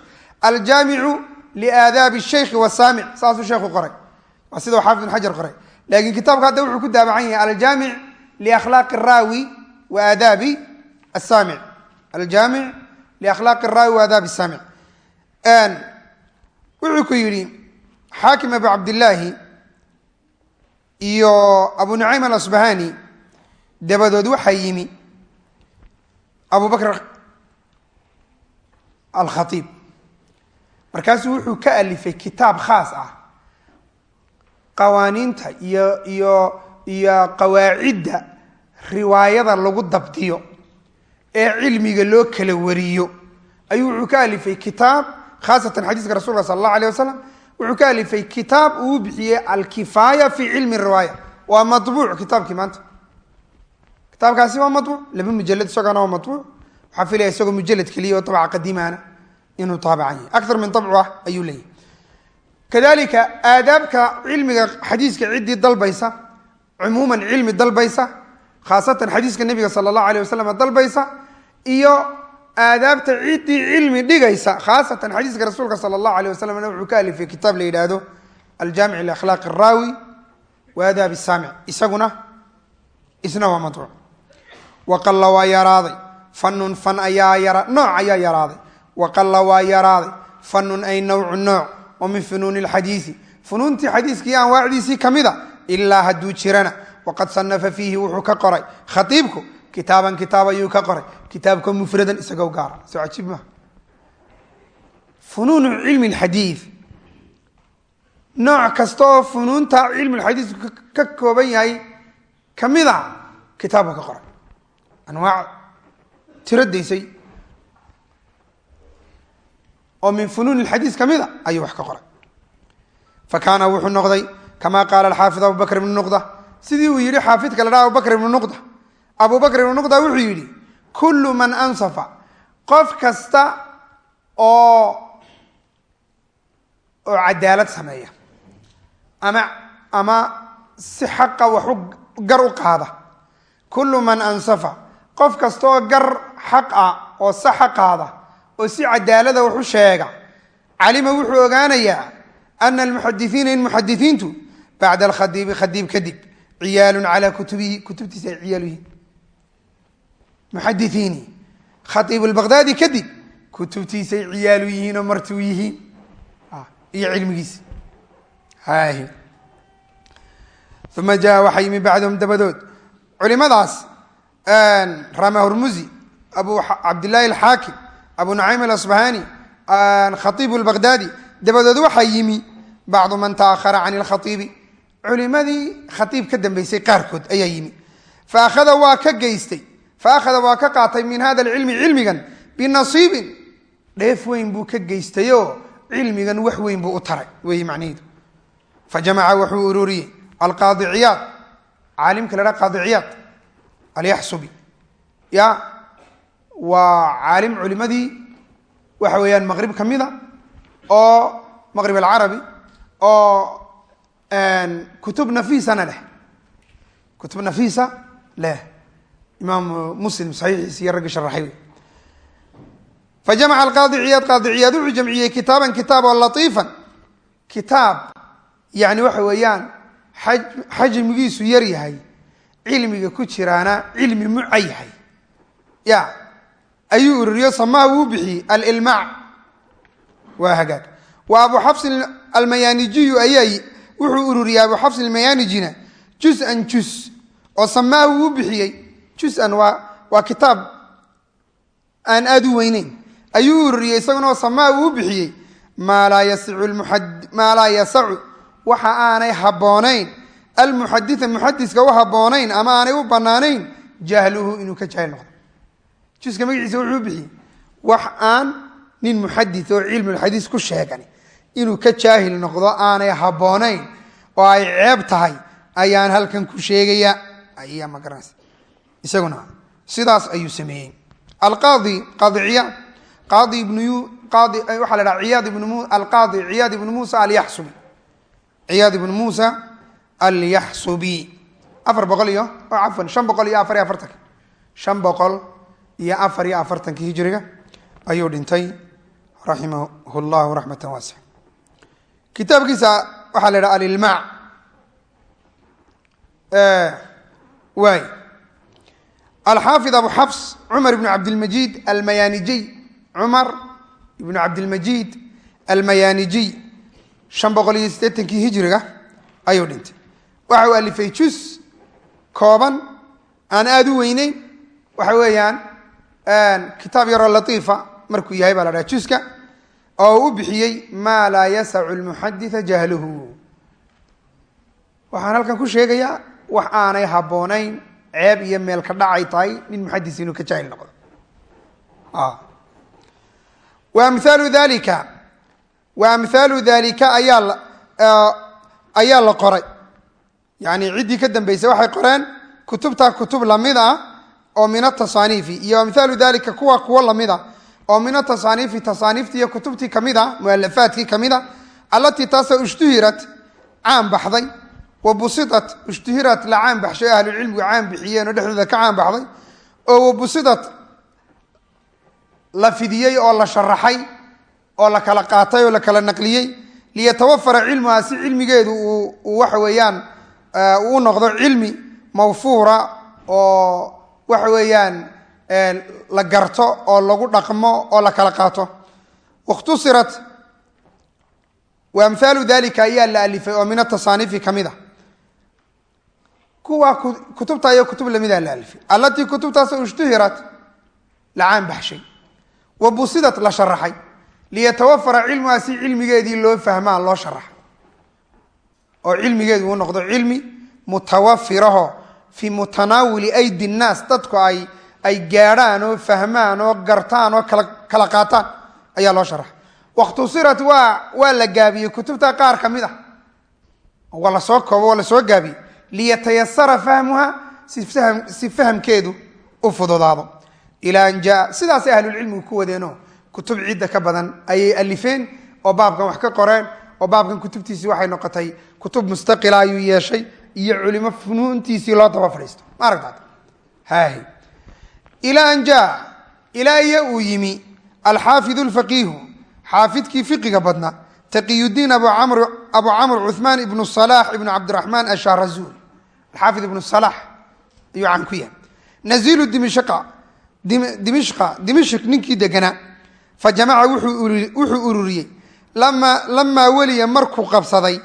Aljaamicu liaadaabi shaykhi wasaamic saasuu sheekhu qoray. Waa sidau xaafid ibn xajar qoray. Laakiin kitaabka hadda wuxuu ku daabacan yahay aljaamic liakhlaaqi raawi wa aadaabi asaamic aljaamic liakhlaaqi iyo abu nucaym alasbahani dabadood waxaa yimi abu bakr alkhaiib markaasuu wuxuu ka alifay kitaab khaas ah qawaaniinta iyo iyo iyo qawaacidda riwaayada lagu dabdiyo ee cilmiga loo kala wariyo. Ayuu wuxuu ka alifay kitaab khaasatan xadiiska rasulka sala allahu alayh wasalam wuxuu ka alifay kitaab uu bixiyey alkifaaya fi cilmi riwaaya. Waa mabuuc kitaabkii maanta. Kitaabkaasi waa mabuuc laba mujalad isagoona waa mabuuc waxaa filaya isagoo mujalad keliya oo abca qadiimaana inuu taabacan yahay. Akar min abcu ah ayuu leeyahy kadalika aadaabka cilmiga xadiiska ciddii dalbaysa cumuuman cilmi dalbaysa khaasatan xadiiska nebiga sala allahu alayh wasalam dalbaysa iyo aadaabta ciddii cilmi dhigaysa khaasatan xadiiska rasuulka sala allahu alayh wasalamna wuxuu ka alifay kitaab la yidhaahdo aljaamic liakhlaaq araawi wa saamic isaguna isna waa madbuuc waqalla waa yaraaday fanun fan ayaa yara nooc ayaa yaraaday. Waqalla waa yaraaday fanun ay nawcu nooc oo min funuuni lxadiisi funuuntii xadiiskii anwaacdiisii ka mida ilaa hadduu jirana waqad sanafa fiihi wuxuu ka qoray khaiibku kitaaban kitaab ayuu ka qoray. Kitaabka mufradan isagoo gaara soo cajiib maa funuunu cilmi lxadiid nooc kasta oo funuunta cilmi lxadiisku ka kooban yahay kamida kitaabka ka qoray. Anwaac tiradaysay oo min funuun xadiis ka mida ayuu wax ka qoray. Fa kaana wuxuu noqday kama qaala xaafid abu bakr ibnu nuqda. Sidii uu yihi xaafidka la dhaha abubakr ibnu nuqda abu bakr ibnu nuqda wuxuu yidhi kullu man ansafa. Qof kasta oo oo cadaalad sameeya ama ama si xaqa wax gar u qaada. Kullu man ansafa. Qof kasta oo gar xaq ah oo saxa qaada oo si cadaalada wax u sheega. Calima wuxuu ogaanayaa ana almuxadisiina in muxadisiintu bacda alkhadiibi khadiib kadib ciyaalun calaa kutubihi kutubtiisa ay ciyaal yihiin muxadisiini khaiib lbaqdaadi kadib kutubtiisay ciyaalu yihiin oo martuu yihiin. Iyo cilmigiisa uma jaa waxaa yimi bacdahum dabadood. Culimadaas rama hurmuzi abu cabdillaahi alxaakim abu nucaym alasbahani khaiib lbaghdadi dabadood waxaa yimi bacdu man taahara can lkhaiibi culimadii khaiib ka dambeysay qaarkood ayaa yimi. Faakhada waa ka geystay faakhada waa ka qaatay min hada alcilmi cilmigan binasiibin dheef weyn buu ka geystayoo cilmigan wax weyn buu u taray wey macnaheedu fajamaca wuxuu ururiyey alqaadi ciyaad caalimka la dha qaadi ciyaad alyaxsubi ya waa caalim culimadii waxa weeyaan maqrib ka mida oo maqrib alcarabi oo kutub nafiisana leh kutub nafiisa leh imaam muslim saxiixiisi iyo raggi sharaxay fajamaca alqaadi ciyaad qaadi ciyaad wuxuu jamciyey kitaaban kitaab latiifan kitaab yani waxa weeyaan xajmigiisu yar yahay cilmiga ku jiraana cilmi muca yahay. Ya ayuu ururiyo samaa wuu bixiyey alilmaac waa hagaag. Wa abu xafsin almayaanijiyu ayaa wuxuu ururiyey abu xafsin almayaanijina juz-an juz oo samaa wuu bixiyey juz-an waa kitaab aan aada u weyneyn. Ayuu ururiyey isaguna oo samaa wuu bixiyey. Maa laa yasacu waxa aanay habboonayn. Almuxaditha muxadiska u habboonayn ama aanay u bannaanayn jahluhu inuu ka jaahil noqdo. Juska magaciisa wuxuu bixiyey wax aan nin muxadis oo cilmulxadiis ku sheegan inuu ka jaahil noqdo aanay habboonayn oo ay ceeb tahay ayaan halkan ku sheegaya. Ayaa magaranaysa isaguna sidaas ayuu sameeyey. Alqaadi qaadi ciyaad qaadi ibnu waxaa la dhaha ciyaad ibnu alqaadi ciyaad ibnu muusa alyaxsubi. Ciyaad ibnu muusa alyaxsubi. Afar boqol iyo cafwan shan boqol iyo afar iyo afartanka shan boqol iyo afar iyo afartankii hijriga ayuu dhintay raximah llahu raxmata waasica kitaabkiisa waxaa la idhaha alilmaac waay alxaafid abu xafs cumar ibn cabdilmajiid almayaanijiy cumar ibnu cabdilmajiid almayaanijiy shan boqol iyo siddeetankii hijriga ayuu dhintay waxa uu alifay jus kooban aan aada u weyneyn waxa weeyaan kitaab yaroo latiifa markuu yahay baa la dhaha juska oo uu u bixiyey maa laa yasacu lmuxaditha jahluhu. Waxaan halkan ku wax aanay habboonayn ceeb iyo meel ka dhacay tahay nin muxadis inuu ka jaahil noqdo. Wa amhaalu dalika wa amhaalu dalika ayaa ayaa la qoray. Yani ciddii ka dambeysay waxay qoreen kutubtaa kutub la mid ah oo min atasaaniifi iyo amhaalu dalika kuwa kuwo la mid a oo min atasaaniifi tasaaniiftii iyo kutubtii ka mid a mualafaadkii ka mid a allatii taasoo ishtuhirat caan baxday wa busidat ishtuhirat la caan baxshay ahlucilmigu caan bixiyeen oo dhexdooda ka caan baxday oo wa busidat la fidiyey oo la sharaxay oo la kala qaatay oo la kala naqliyey liyatawafara cilmuha si cilmigeedu uu waxa weeyaan uu noqdo cilmi mawfuura oo waxa weeyaan la garto oo lagu dhaqmo oo la kala qaato. Wakhtusirat wa amhaalu dalika ayaa la alifay oo min atasaaniifi ka a kuwa kutubta iyo kutub lamida la alifay allatii kutubtaasoo ishtuhirat la caan baxshay. Wa busidat la sharaxay. Liyatawafara cilmuha si cilmigeedii loo fahmaa loo sharaxa oo cilmigeedu uu noqdo cilmi mutawafiraho fii mutanaawili aydi nnaas dadku ay ay gaadhaan oo fahmaan oo gartaan oo kala qaataan ayaa loo sharaxa wakhtusirat waa waa la gaabiyey. Kutubta qaar ka mid a waa la soo koobo waa la soo gaabiyey liyatayasara fahmuha si fahamkeedu u fududaado. Ilaa an jaa sidaasay ahlulcilmigu ku wadeenoo kutub cidda ka badan ayay alifeen oo baabkan wax ka qoreen oo baabkan kutubtiisii waxay noqotay kutub mustaqila ayuu yeeshay iyo culimo funuuntiisii loo daba fadhiisto ma aragtaad haahi ilaa an jaa ilaa iyo uu yimi alxaafidu lfaqiihu xaafidkii fiqiga badna taqiyudiin abu camr cuثmaan ibnu salax ibnu cabdiraxmaan asharazuul alxaafid ibnu salax ayuu caan ku yahay nazilu dimishqa dimishqa dimishq ninkii deganaa fajamaca wuxuu ururiyey lamaa weliya markuu qabsaday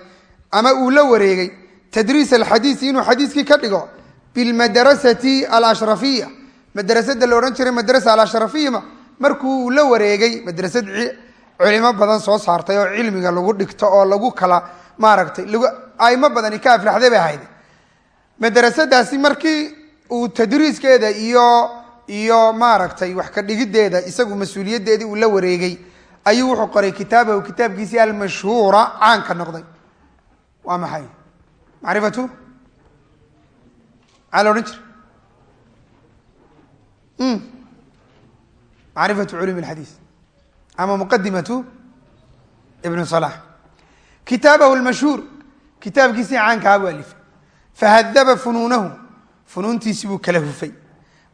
ama uu la wareegay tadriis alxadiisi inuu xadiiskii ka dhigo bilmadrasati alashrafiya madrasada la odhan jiray madrasa alashrafiya markuu la wareegay madrasad culimo badan soo saartay oo cilmiga lagu dhigto oo lagu kala maaragtay aimo badani ka aflaxday bay ahayd. Madrasadaasi markii uu tadriiskeeda iyo iyo maaragtay wax ka dhigideeda isagu mas'uuliyaddeedii uu la wareegay ayuu wuxuu qoray kitaabahu kitaabkiisii almashhuura caanka noqday. Waa maxay? Macrifatu? Maxaa la odhan jira macrifatu culum اlxadiis ama muqadimatu ibn صalax kitaabahu lmashhuur kitaabkiisii caankaa buu alifay fahadaba funuunahu funuuntiisii buu kala hufay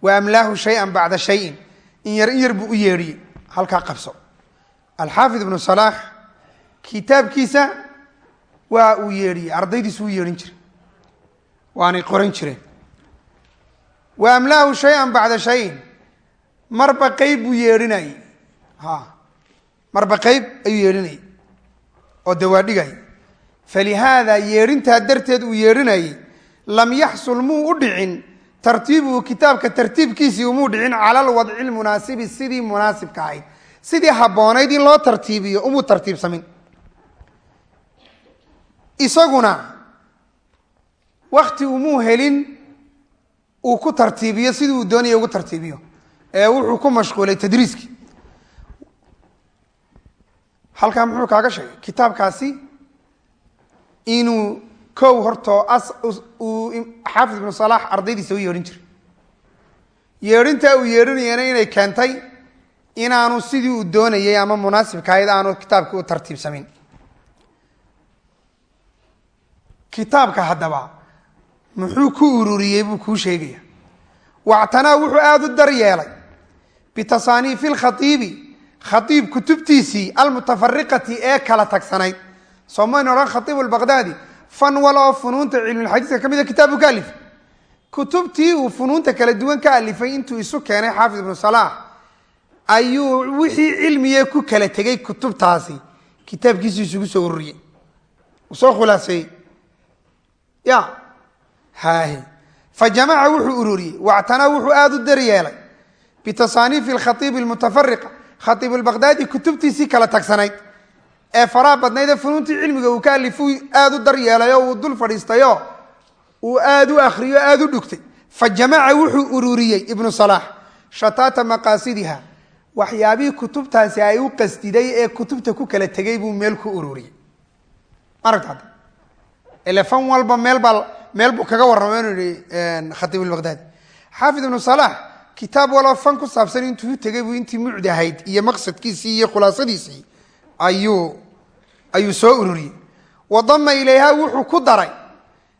wa amlaahu shayan bacda shayin in yar in yar buu u yeedhiyey halkaa qabso alxaafid ibnu salaax kitaabkiisa waa uu yeedhiyey ardaydiisu u yeedhin jiray waanay qoran jireen wa amlaahu shayan bacda shayin marba qeyb buu yeedhinayey marba qeyb ayuu yeedhinayay oo dawaadhigay falihaada yeedhintaa darteed uu yeedhinayey lam yaxsul muu u dhicin tartiibuhu kitaabka tartiibkiisii umuu dhicin cala alwadci lmunaasibi sidii munaasibka ahayd. Sidii habboonayd in loo tartiibiyo umuu tartiibsamin. Isaguna wakti umuu helin uu ku tartiibiyo sidii uu doonaya ugu tartiibiyo ee wuxuu ku mashquulay tadriiskii halkaa muxuu kaaga sheegay? Kitaabkaasi inuu kow hortoo uu xaafid ibnu salaax ardaydiisa u yeedhin jiray. Yeedhintaa uu yeedhinayana inay keentay inaanu sidii uu doonayay ama munaasibka ahayd aanu kitaabka u tartiibsamin. Kitaabka haddaba muxuu ku ururiyey buu kuu sheegaya. Wactanaa wuxuu aada u dar yeelay bitasaaniifi lkhaiibi khaiib kutubtiisii almutafariqati ee kala tagsanayd soomaynu odhan khaiib albaqdaadi fan wal oo funuunta cilmulxadiiska ka mida kitaabu ka alifay kutubtii uu funuunta kala duwan ka alifay intuu isu keenay xaafid ibnu salaax ayuu wixii cilmiye ku kala tegay kutubtaasi. Kitaabkiisu isugu soo ururiyey. Soo khulaaseeyey ya. Haahe. Fa jamaca wuxuu ururiyey. Wactanaa wuxuu aada u dar yeelay bitasaaniifi alkhaiibi almutafariqa khaiib albaqdaadi kutubtiisii kala tagsanayd. Ee faraha badnayd ee funuuntii cilmiga uu ka alifuu aada u dar yeelayoo uu dul fadhiistayo uu aada u akriyo aada u dhugtay. Fa wuxuu ururiyey ibnu salaax shataata maqaasidiha. Waxyaabihii kutubtaasi ay u qasdiday ee kutubta ku kala tegay buu meel ku ururiyey. Maragta ile fan walba meelbaa meel buu kaga warrama inuu yihi khatiib albaqdaadi xaafid ibnu salaax kitaab waloo fan ku saabsan intuu tegay buu intii mucdi ahayd iyo maqsadkiisii iyo khulaasadiisii ayuu soo ururiyey. Wa dama ilayha wuxuu ku daray.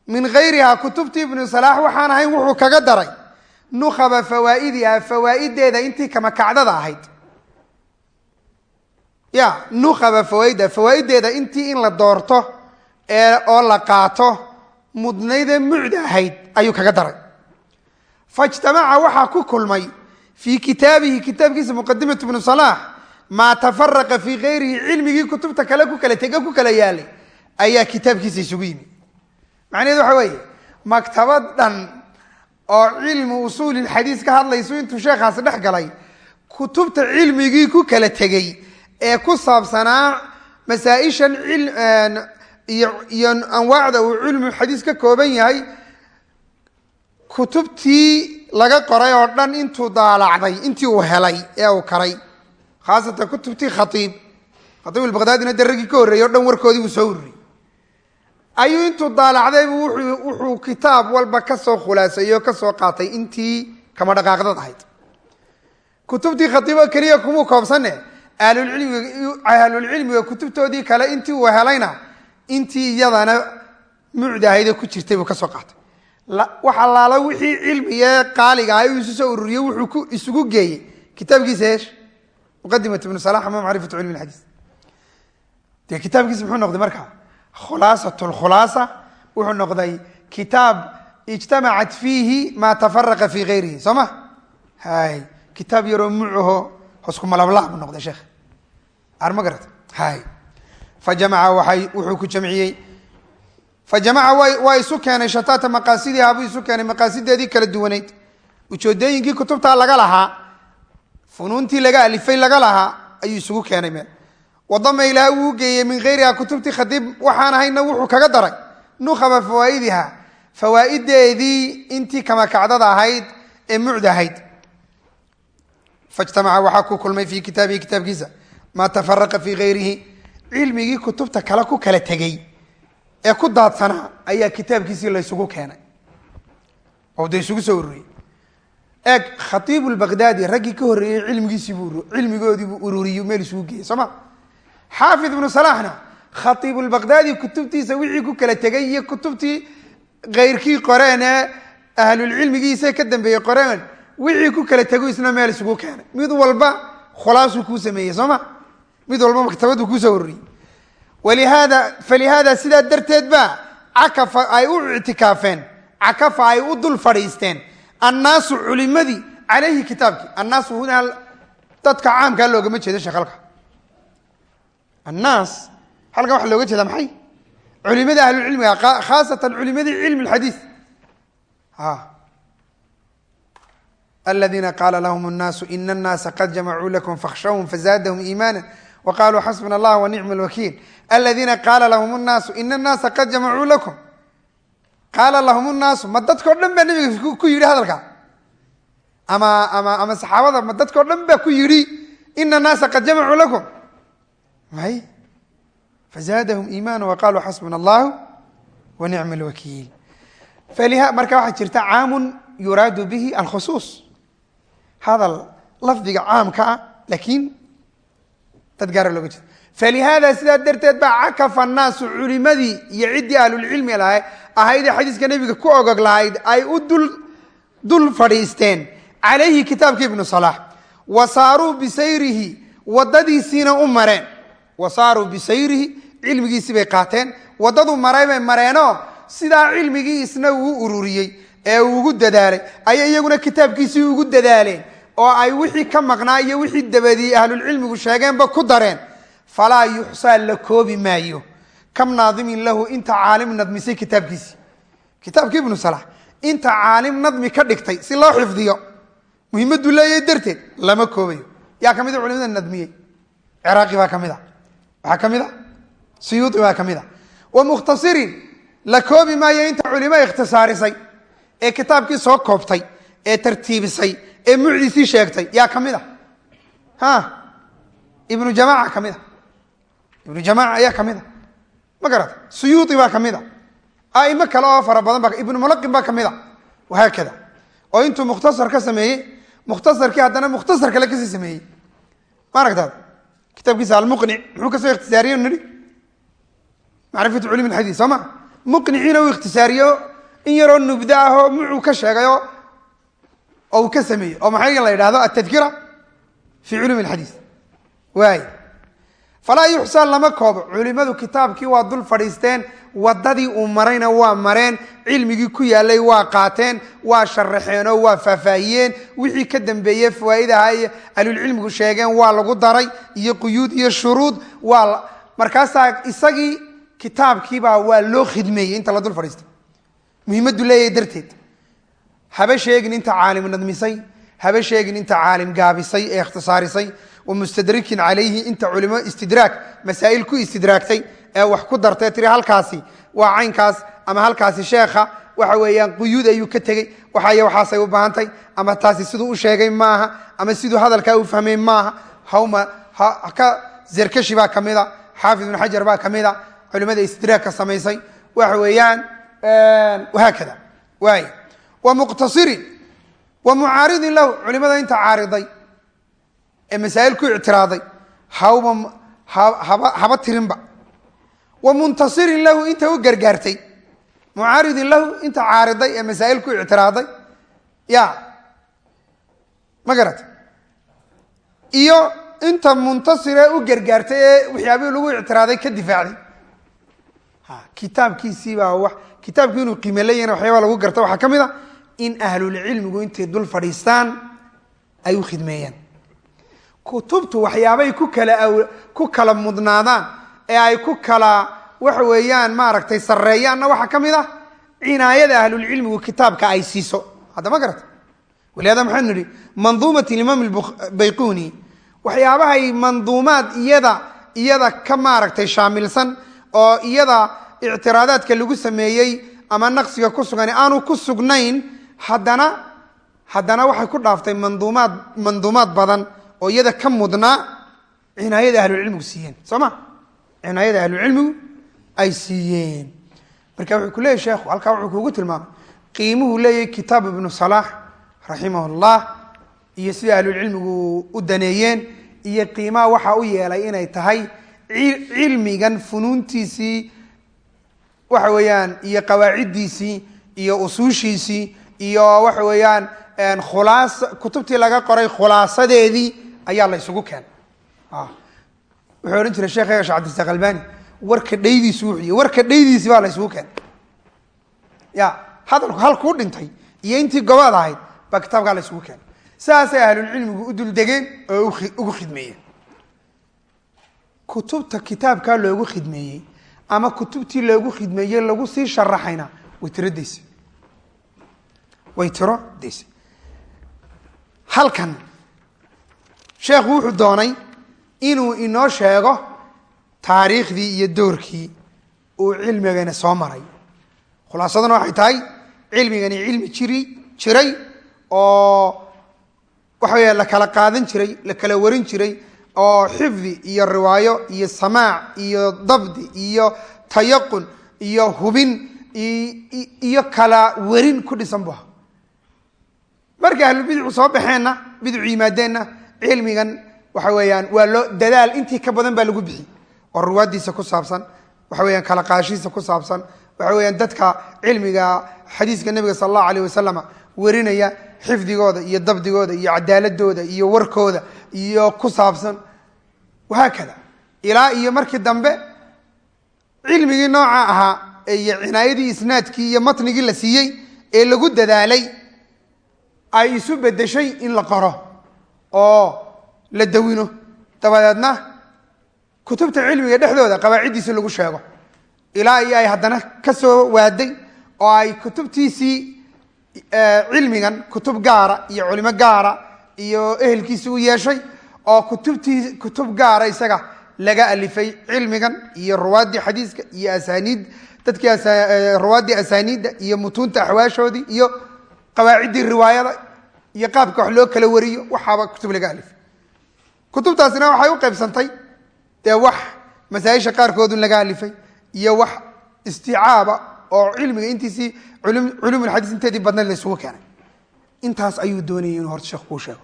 Min hayriha kutubtii ibnu salaax waxaan ahayn wuxuu kaga daray. Nukhaba fawaa'idiha fawaa'ideeda intii kamakacdada ahayd. Ya nukhaba fawaaidha fawaa'ideeda intii in la doorto ee oo la qaato mudnaydee mucdi ahayd ayuu kaga daray faijtamaca waxaa ku kulmay fii kitaabihi kitaabkiisa muqadimatu ibnu salaax maa tafaraqa fii kayrihi cilmigii kutubta kale ku kala tega ku kala yaalay ayaa kitaabkiisa isugu yimi macnaheedu waxa weeye maktabad dhan oo cilmi usuulilxadiis ka hadlayso intuu sheekhaasi dhex galay kutubta cilmigii ku kala tegey ee ku saabsanaa masaa-ishan iyo anwaacda uu cilmu xadiis ka kooban yahay kutubtii laga qoray oo dhan intuu daalacday intii uu helay ee uu karay khaasatan kutubtii khaiib khaiib albaqdaadina daragii ka horreeyey dhan warkoodii buu soo ururiyey. Ayuu intuu daalacdaybu wuxuu kitaab walba ka soo khulaaseeyey oo ka soo qaatay intii kama dhaqaaqdad ahayd. Kutubtii khaiib oo keliya kumuu koobsanne ahlulcilmiga kutubtoodii kale intii uu helayna intii iyadana mucdi ahaydee ku jirtay buu ka soo qaatay wax allaala wixii cilmigee qaaliga ahay uu isu soo ururiyey wuxuu isugu geeyey. Kitaabkiisa heesh muqadimat ibnu salax ama macrifatu cilmi lxadiis dee kitaabkiisa muxuu noqday marka? Khulaasat lkhulaasa wuxuu noqday kitaab ijtamacat fiihi maa tafaraqa fii gayrihi. Soo ma hay kitaab yaroo mucaho hoskumalablah buu noqday sheekh. Ar ma hay. Fa wuxuu ku jamciyey fa jamaca waa isu keenay shataata maqaasidiha buu isu keenay maqaasideedii kala duwanayd. Ujoodooyinkii kutubtaa laga lahaa funuuntii laga alifay laga lahaa ayuu isugu keenay meel. Wadama ilaa wuu geeyey min hayriha kutubtii khadiib waxaan ahayna wuxuu kaga daray. Nukhaba fawaa'idiha fawaa'ideedii intii kamakacdada ahayd ee mucda ahayd. Fajtamaca waxaa ku kulmay fii kitaabihi kitaabkiisa maa tafaraqa fii hayrihi cilmigii kutubta kale ku kala tegey ee ku daadsanaa ayaa kitaabkiisii laysugu keenay. Oo de isugu soo ururiyey. Eeg khatiibu lbaqdaadi raggii ka horreeyey cilmigiisiibuu cilmigoodiibuu ururiyu meel isugu geeyey soo ma? Xaafid ibnu salaxna khatiibu lbaqdaadi kutubtiisa wixii ku kala tegay iyo kutubtii keyrkii qoreen ee ahlulcilmigiisa ka dambeeyey qoreen wixii ku kala tego isna meel isugu keenay. Mid walba khulaasuu kuu sameeyey soo ma? Mid walba maktabaduu kuusoo ururiyey walihaada falihaada sidaa darteed baa cakafa ay u ictikaafeen cakafa ay u dul fadhiisteen annaasu culimadii calayhi kitaabkii annaasu huna dadka caamkaa loogama jeeda sheekh annaas halkan waxaa looga jeeda maxay culimada ahlucilmiga khaasatan culimadii cilmi lxadiis aladiina qaala lahum nnaasu ina annaasa qad jamacuu lakum fakhshawhum fazaadahum iimaana waqaaluu xasbuna allah wanicma lwakiil aladiina qaala lahum naasu ina naasa qad jamacuu lakum. Qaala lahum naasu ma dadkao dhan baa nabiga ku yidhi hadalka? Ama ama ama saxaabada ma dadkao dhan baa ku yidhi ina naasa qad jamacuu lakum. May fazaadahum iimaana waqaaluu xasbuna allahu wanicma lwakiil marka waxaa jirta caamun yuraadu bihi alkhusuus. Hadal lafdiga caamka ah lakiin dad gaara looga jeeda falihaada sidaa darteed baa cakafa annaasu culimadii iyo ciddii ahlulcilmi ahaydee xadiiska nebiga ku ogog lahayd ay u dul fadhiisteen. Calayhi kitaabka ibnu salaax wa saaruu bisayrihi wadadiisiina u mareen. Wa saaruu bisayrihi cilmigiisii bay qaateen. Waddadu maray bay mareenoo sidaa cilmigii isna uu ururiyey ee uu ugu dadaalay ayay iyaguna kitaabkiisii ugu dadaaleen oo ay wixii ka maqnaa iyo wixii dabadii ahlulcilmigu sheegeenba ku dareen falaa yuxsaa la koobi maayo. Kam naadimin lahu inta caalim nadmisay kitaabkiisii kitaabkii ibnu salax inta caalim nadmi ka dhigtay si loo xifdiyo muhimaduu leeyahay darteed lama koobayo. Yaa ka mid a culimada nadmiyey. Ciraaqi baa ka mid a waxaa ka mid a suyuudi baa ka mid a wa mukhtasirin la koobi maayo inta culimo ikhtisaarisay ee kitaabkii soo koobtay ee tartiibisay ee mucdiisii sheegtay yaa ka mid a ha ibnu jamaaca ka mid a ibnu jamaaca ayaa ka mid a ma garata suyuudi baa ka mid a aimo kale oo fara badan ba ibnu mulaqin baa ka mid a wahaakada oo intuu mukhtasar ka sameeyey mukhtasarkii haddana mukhtasar kale ka sii sameeyey. Ma aragtaad? Kitaabkiisa almuqnic muxuu ka soo ikhtisaariye nihi macrifatu culum xadiid soo ma? Muqniciina uu ikhtisaariyo in yaroo nubda ahoo mucuu ka sheegayo oo uu ka sameeyey oo maxay la yidhahdo altadkira fi culum alxadiid waay falaa yuxsaa lama koobo. Culimadu kitaabkii waa dul fadhiisteen wadadii uu marayna waa mareen cilmigii ku yaalay waa qaateen waa sharaxeenoo waa faahfaahiyeen wixii ka dambeeye fawaa'idaha iyo ahlulcilmigu sheegeen waa lagu daray iyo quyuud iyo shuruud waa markaasaa isagii kitaabkiibaa waa loo khidmeeyey inta la dul fadhiistay muhiimadu leeyahay darteed haba sheegin inta caalim nadmisay haba sheegin inta caalim gaabisay ee ikhtisaarisay wamustadrikin calayhi inta culimo istidraag masaa'il ku istidraagtay ee wax ku dartay tiri halkaasi waa caynkaas ama halkaasi sheekha waxa weeyaan quyuud ayuu ka tegey waxay waxaasay u baahantay ama taasi siduu u sheegay maaha ama siduu hadalkaa u fahmay maaha hawma ka zerkashi baa ka mida xaafid ibnu xajar baa ka mida culimada istidraagka samaysay waxa weeyaan wahaakada waay wa muqtasirin wa mucaaridin lahu. Culimada inta caariday. Ee masaa'il ku ictiraaday. Haba tirinba. Wa muntasirin lahu. Inta u gargaartay. Mucaaridin lahu. Inta caariday ee masaa'il ku ictiraaday. Ya. Ma garata iyo inta muntasiree u gargaartay ee waxyaabihii lagu ictiraaday ka difaacday kitaabkiisiibaa wa kitaabkii inuu qiime leeyahna waxyaaba lagu garta waxaa ka mid a in ahlulcilmigu intay dul fadhiistaan ay u khidmeeyaan kutubtu waxyaabay ku kala ku kala mudnaadaan ee ay ku kala waxa weeyaan maaragtay sarreeyaanna waxaa ka mid ah cinaayada ahlulcilmigu kitaabka ay siiso. Hadda ma garata? Walihada maxaynu nidhi manduumat imaam bayquni waxyaabahay manduumaad iyada iyada ka maaragtay shaamilsan oo iyada ictiraadaadka lagu sameeyey ama naqsiga ku sugan aanu ku sugnayn haddana haddana waxay ku dhaaftay manduumaad manduumaad badan oo iyada ka mudnaa cinaayada ahlucilmigu siiyeen. Soo ma? Cinaayada ahlucilmigu ay siiyeen. Marka wuxuu ku leeyay sheekhu halkaa wuxuu kuugu tilmaamay qiimuhu leeyahy kitaab ibnu salaax raximah llah iyo sida ahlulcilmigu u daneeyeen iyo qiimaha waxaa u yeelay inay tahay cilmigan funuuntiisii waxa weeyaan iyo qawaaciddiisii iyo usuushiisii iyo waxa weeyaan khulaas kutubtii laga qoray khulaasadeedii ayaa la ysugu keenay wuxuu odhan jiray sheekh sheekh cabdirasaaq albani warka dhaydiisu wuxuuy warka dhaydiisi baa la keenay ya hadalku hal kuu dhintay iyo intii gobaad ahayd baa kitaabkaa la ysugu keenay sidaasay ahlulcilmigu u duldegeen oo ugu khidmeeyeen. Kutubta kitaabkaa loogu khidmeeyey ama kutubtii loogu khidmeeyey lagu sii sharaxayna way tiro dayse way tiro dayse halkan sheekhu wuxuu doonay inuu inoo sheego taariikhdii iyo doorkii uu cilmigani soo maray. Khulaasaduna waxay tahay cilmigani cilmi jiri jiray oo waxa weya la kala qaadan jiray la kala warin jiray oo xifdi iyo riwaayo iyo samaac iyo dabdi iyo tayaqun iyo hubin iyo kala warin ku dhisan bu aha markay ahlubidicu soo baxeenna bidicu yimaadeenna cilmigan waxa weeyaan waa loo dadaal intii ka badan baa lagu bixi. Oo ruwaadiisa ku saabsan waxa weyaan kala qaashiisa ku saabsan waxa weyaan dadka cilmiga xadiiska nebiga sal allahu alayh wasalam warinaya xifdigooda iyo dabdigooda iyo cadaaladooda iyo warkooda iyo ku saabsan. Wahaakada ilaa iyo markii dambe cilmigii nooca ahaa iyo cinaayadii isnaadkii iyo matnigii la siiyey ee lagu dadaalay ay isu bedeshay in la qoro oo la dawino. Dabadeedna kutubta cilmiga dhexdooda qawaaciddiisi lagu sheego. Ilaa iyo ay haddana ka soo waaday oo ay kutubtiisii cilmigan kutub gaara iyo culimo gaara iyo ehelkiisi u yeeshay oo kutubtii kutub gaara isaga laga alifay cilmigan iyo ruwaaddii xadiiska iyo asaaniid dadkii ruwaaddii asaaniidda iyo mutuunta axwaashoodii iyo qawaaciddii riwaayada iyo qaabka wax loo kala wariyo waxaaba kutub laga alifay. Kutubtaasina waxay u qaybsantay dee wax masaaisha qaarkoodun laga alifay iyo wax isticaaba oo cilmiga intiisii culumulxadiis inteedii badnayd la isugu keenay. Intaas ayuu doonayay inuu horta sheekh kuu sheego.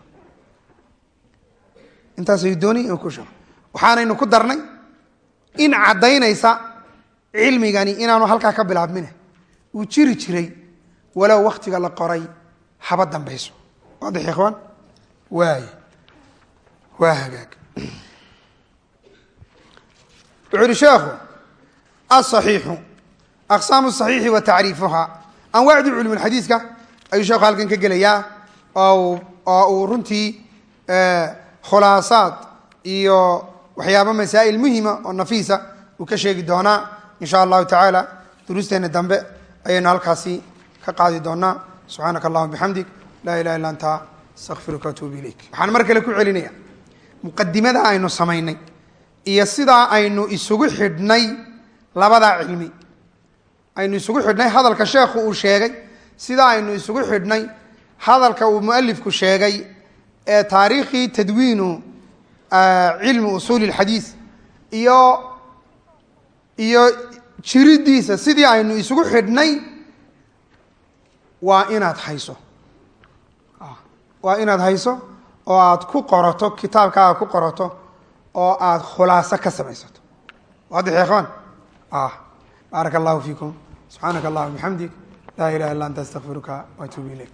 Intaas ayuu doonayay inuu kuu sheego. Waxaanaynu ku darnay in caddaynaysa cilmigani inaanu halkaa ka bilaabmine. Uu jiri jiray walow waktiga la qoray haba dambayso waadix ikhwaan waay waa hagaag wuxu uhi sheekhu aلصaxiixu aqsaamu الصaxiixi wa tacriifuha anwaacdii culum xadiiska ayuu sheekhu halkan ka gelayaa oo uu runtii khulaasaad iyo waxyaabo masaa'il muhima oo nafiisa uu ka sheegi doonaa in sha allahu tacaala duruusteena dambe ayaynu halkaasi ka qaadi doonaa subxaanaka allahuma bixamdik laa ilaha illa anta astaqfiruka atuubu ilayk. Waxaan mar kale ku celinaya muqadimada aynu samaynay iyo sidaa aynu isugu xidhnay labadaa cilmi. Aynu isugu xidhnay hadalka sheekhu uu sheegay sidaa aynu isugu xidhnay hadalka uu mualifku sheegay ee taariikhii tadwiinu cilmi usuuli اlxadiis iyo iyo jiridiisa sidii aynu isugu xidhnay waa inaad hayso. Waa inaad hayso oo aad ku qorato kitaabkaaga ku qorato oo aad khulaaso ka samaysato. Waadix ya ikhwaan baaraka allahu fiikum. Subxaanaka allahuma bixamdik laa ilaha illa anta astaqfiruka waatuubu ilayk